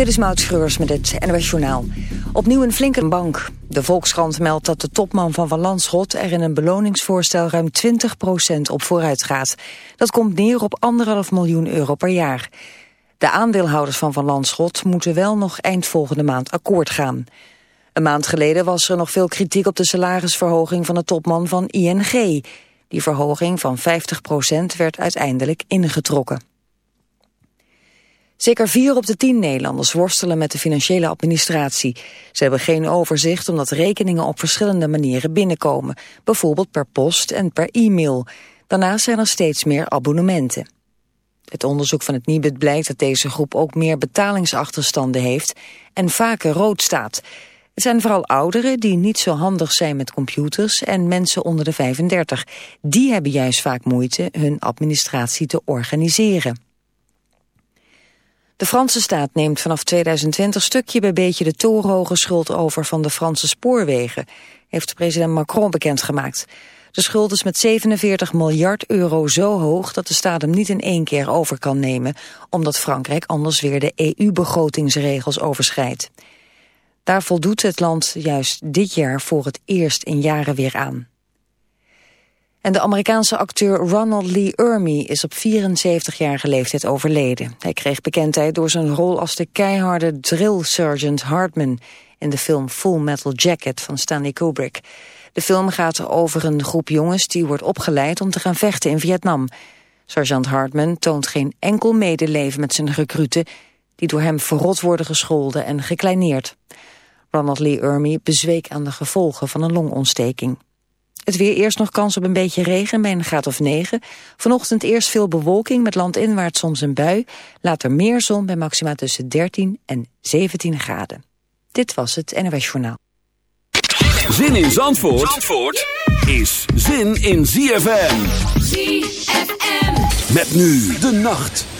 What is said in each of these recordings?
Dit is Maud Schreurs met het NOS Journaal. Opnieuw een flinke bank. De Volkskrant meldt dat de topman van Van Landschot er in een beloningsvoorstel ruim 20% op vooruit gaat. Dat komt neer op anderhalf miljoen euro per jaar. De aandeelhouders van Van Landschot moeten wel nog eind volgende maand akkoord gaan. Een maand geleden was er nog veel kritiek op de salarisverhoging van de topman van ING. Die verhoging van 50% werd uiteindelijk ingetrokken. Zeker vier op de tien Nederlanders worstelen met de financiële administratie. Ze hebben geen overzicht omdat rekeningen op verschillende manieren binnenkomen. Bijvoorbeeld per post en per e-mail. Daarnaast zijn er steeds meer abonnementen. Het onderzoek van het Nibud blijkt dat deze groep ook meer betalingsachterstanden heeft en vaker rood staat. Het zijn vooral ouderen die niet zo handig zijn met computers en mensen onder de 35. Die hebben juist vaak moeite hun administratie te organiseren. De Franse staat neemt vanaf 2020 stukje bij beetje de torenhoge schuld over van de Franse spoorwegen, heeft president Macron bekendgemaakt. De schuld is met 47 miljard euro zo hoog dat de staat hem niet in één keer over kan nemen, omdat Frankrijk anders weer de EU-begrotingsregels overschrijdt. Daar voldoet het land juist dit jaar voor het eerst in jaren weer aan. En de Amerikaanse acteur Ronald Lee Ermey is op 74-jarige leeftijd overleden. Hij kreeg bekendheid door zijn rol als de keiharde drill sergeant Hartman in de film Full Metal Jacket van Stanley Kubrick. De film gaat over een groep jongens die wordt opgeleid om te gaan vechten in Vietnam. Sergeant Hartman toont geen enkel medeleven met zijn recruten... die door hem verrot worden gescholden en gekleineerd. Ronald Lee Ermey bezweek aan de gevolgen van een longontsteking. Het weer eerst nog kans op een beetje regen bij een graad of 9. Vanochtend eerst veel bewolking met landinwaarts soms een bui. Later meer zon bij maxima tussen 13 en 17 graden. Dit was het NOS Journaal. Zin in Zandvoort, Zandvoort is zin in ZFM. ZFM. Met nu de nacht.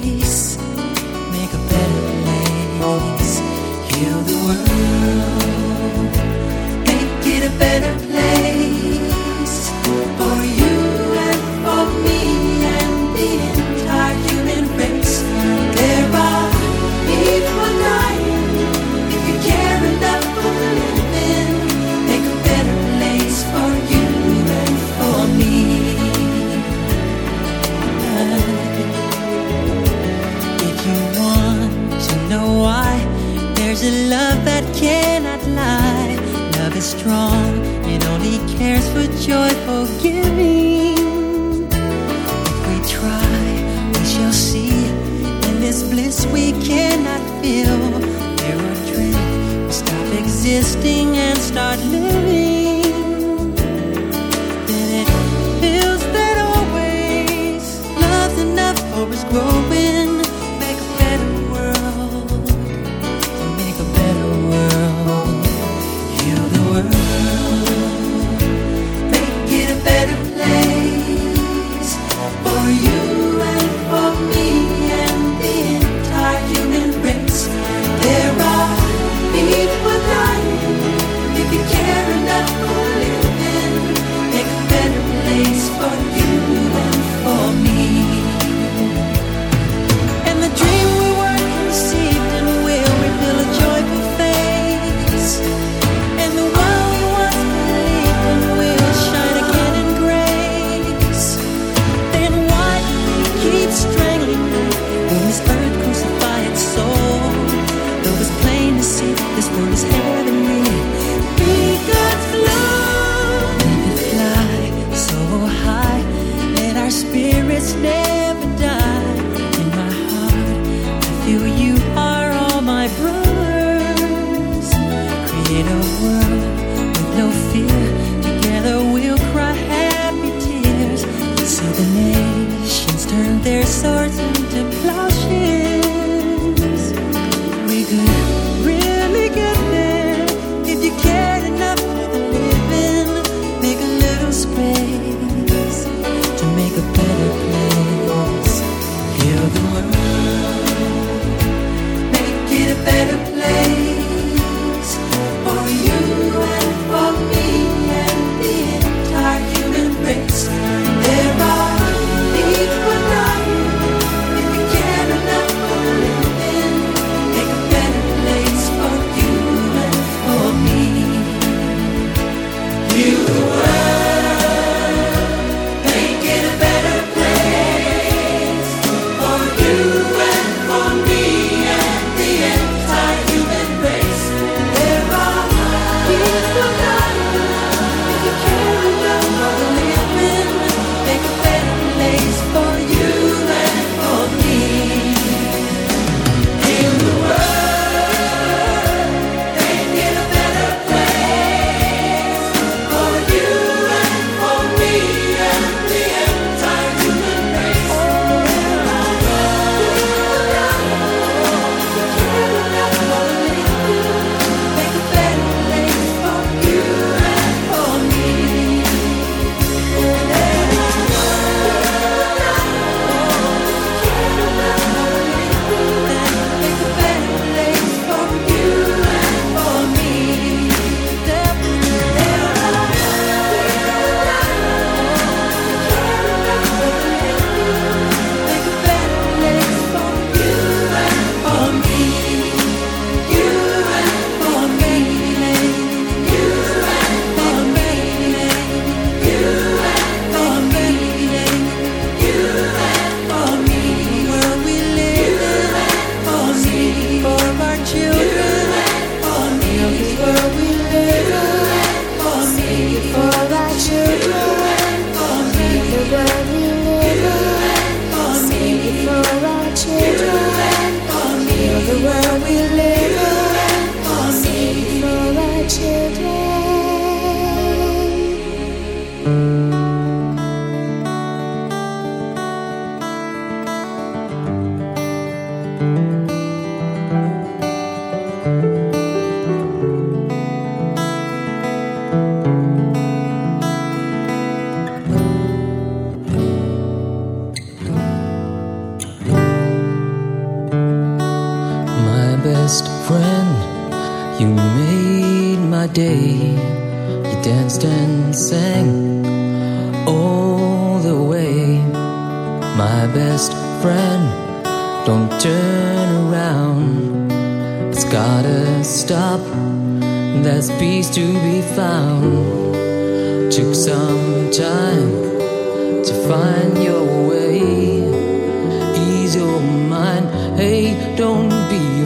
better place strength.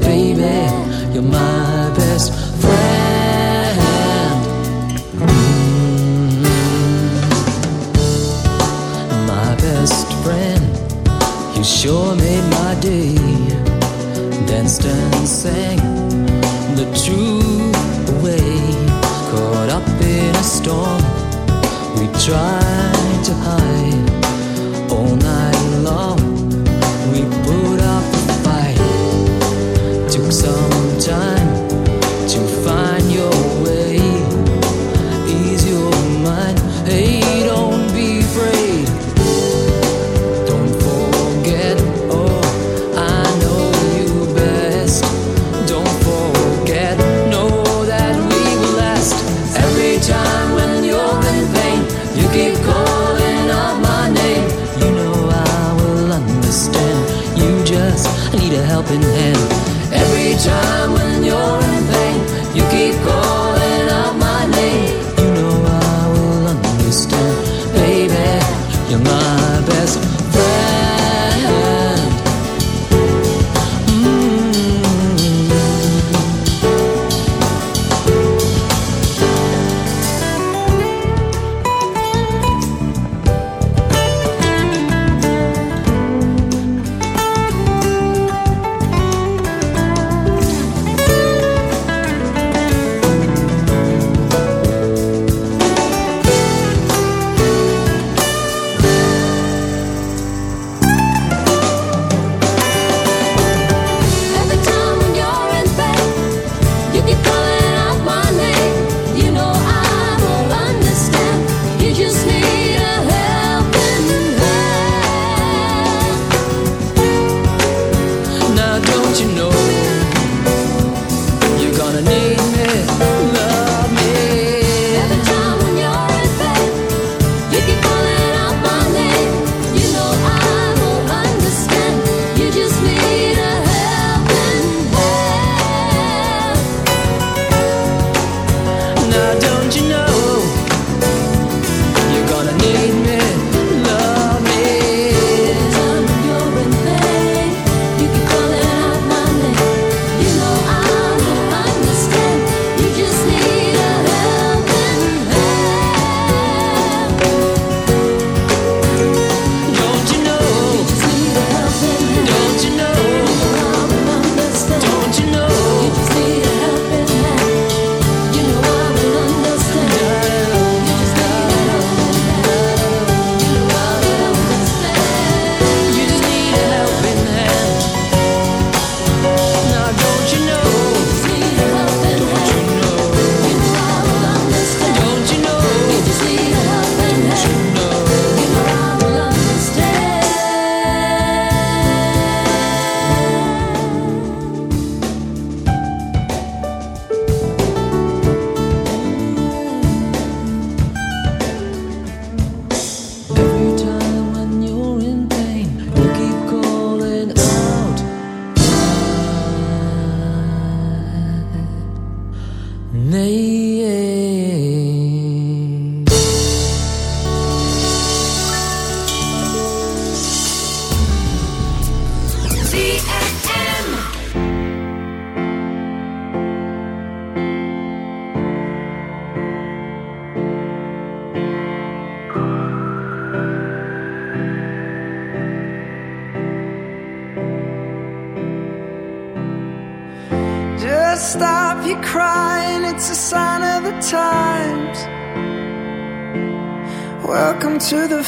baby. You're my best friend, mm my best friend. You sure made my day. Danced and sang the truth away. Caught up in a storm, we tried to hide. some. time.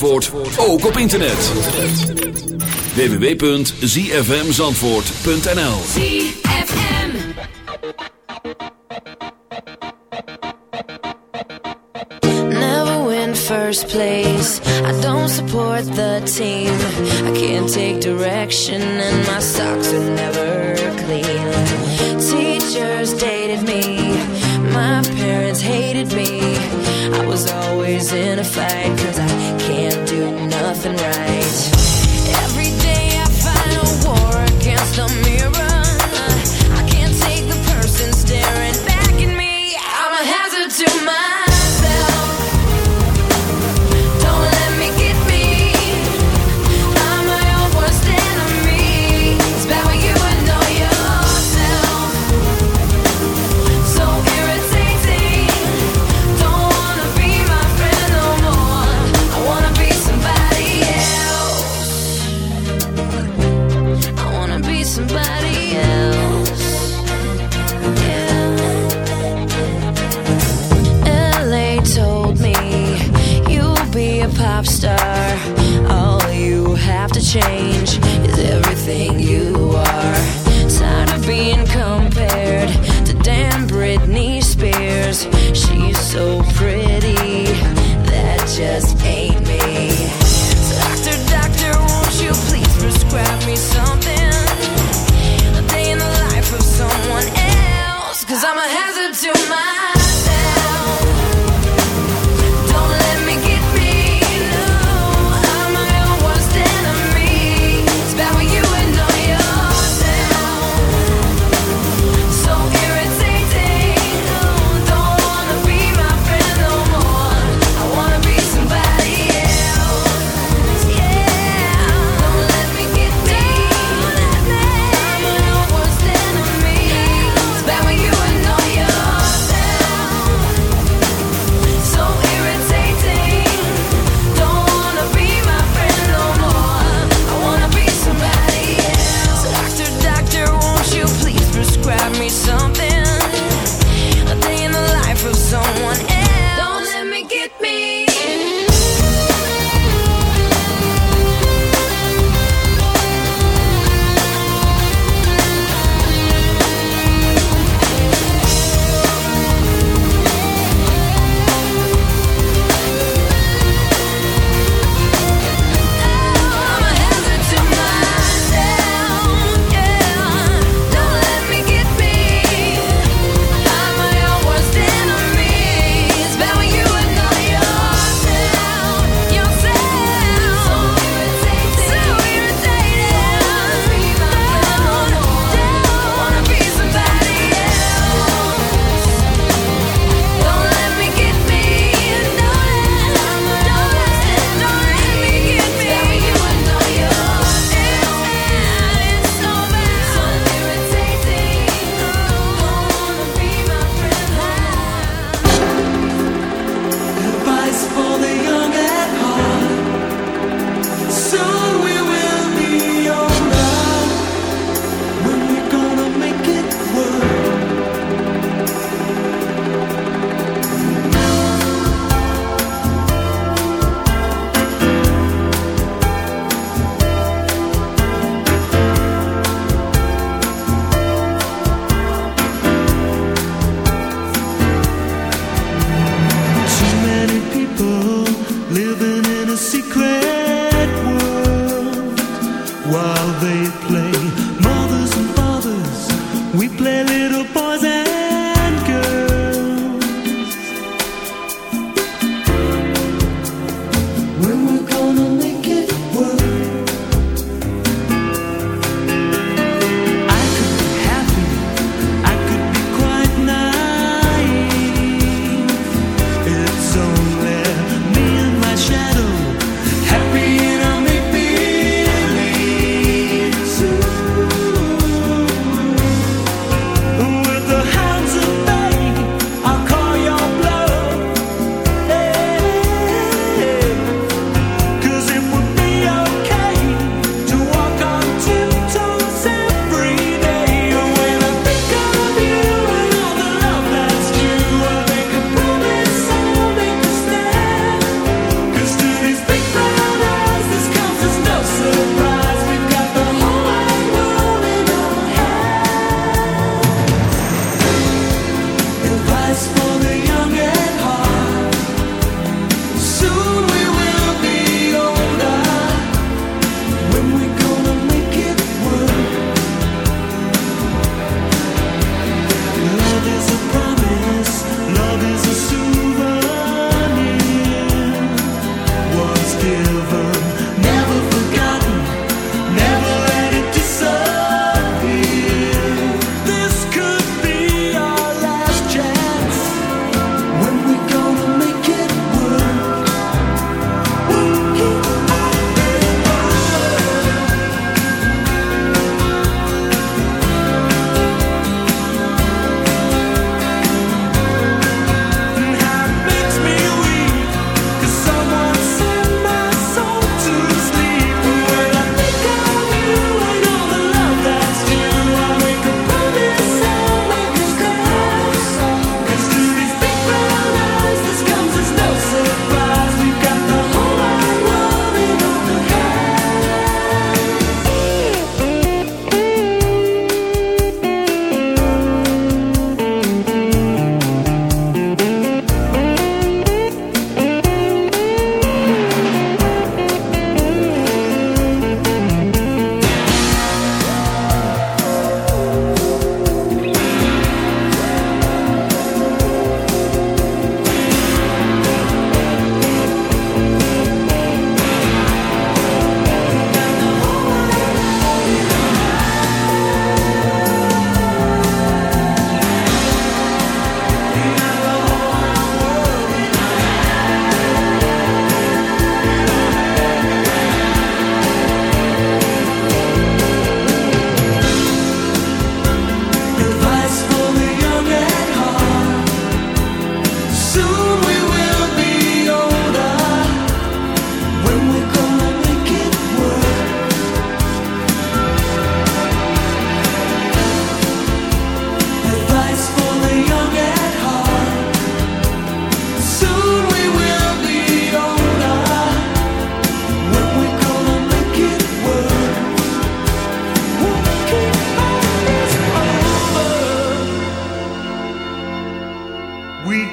Zandvoort ook op internet. www.zfmzandvoort.nl ZFM Never win first place. I don't support the team. I can't take direction And my socks are never clean. Teachers dated me. My parents hated me. I was always in a fight cause I nothing right.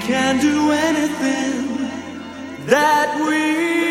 Can do anything that we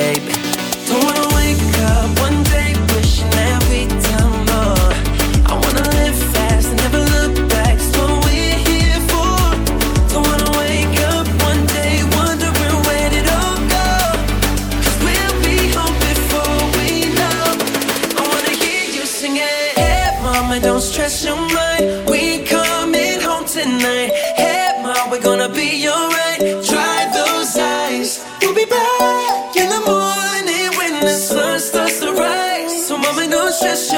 baby.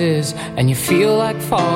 And you feel like falling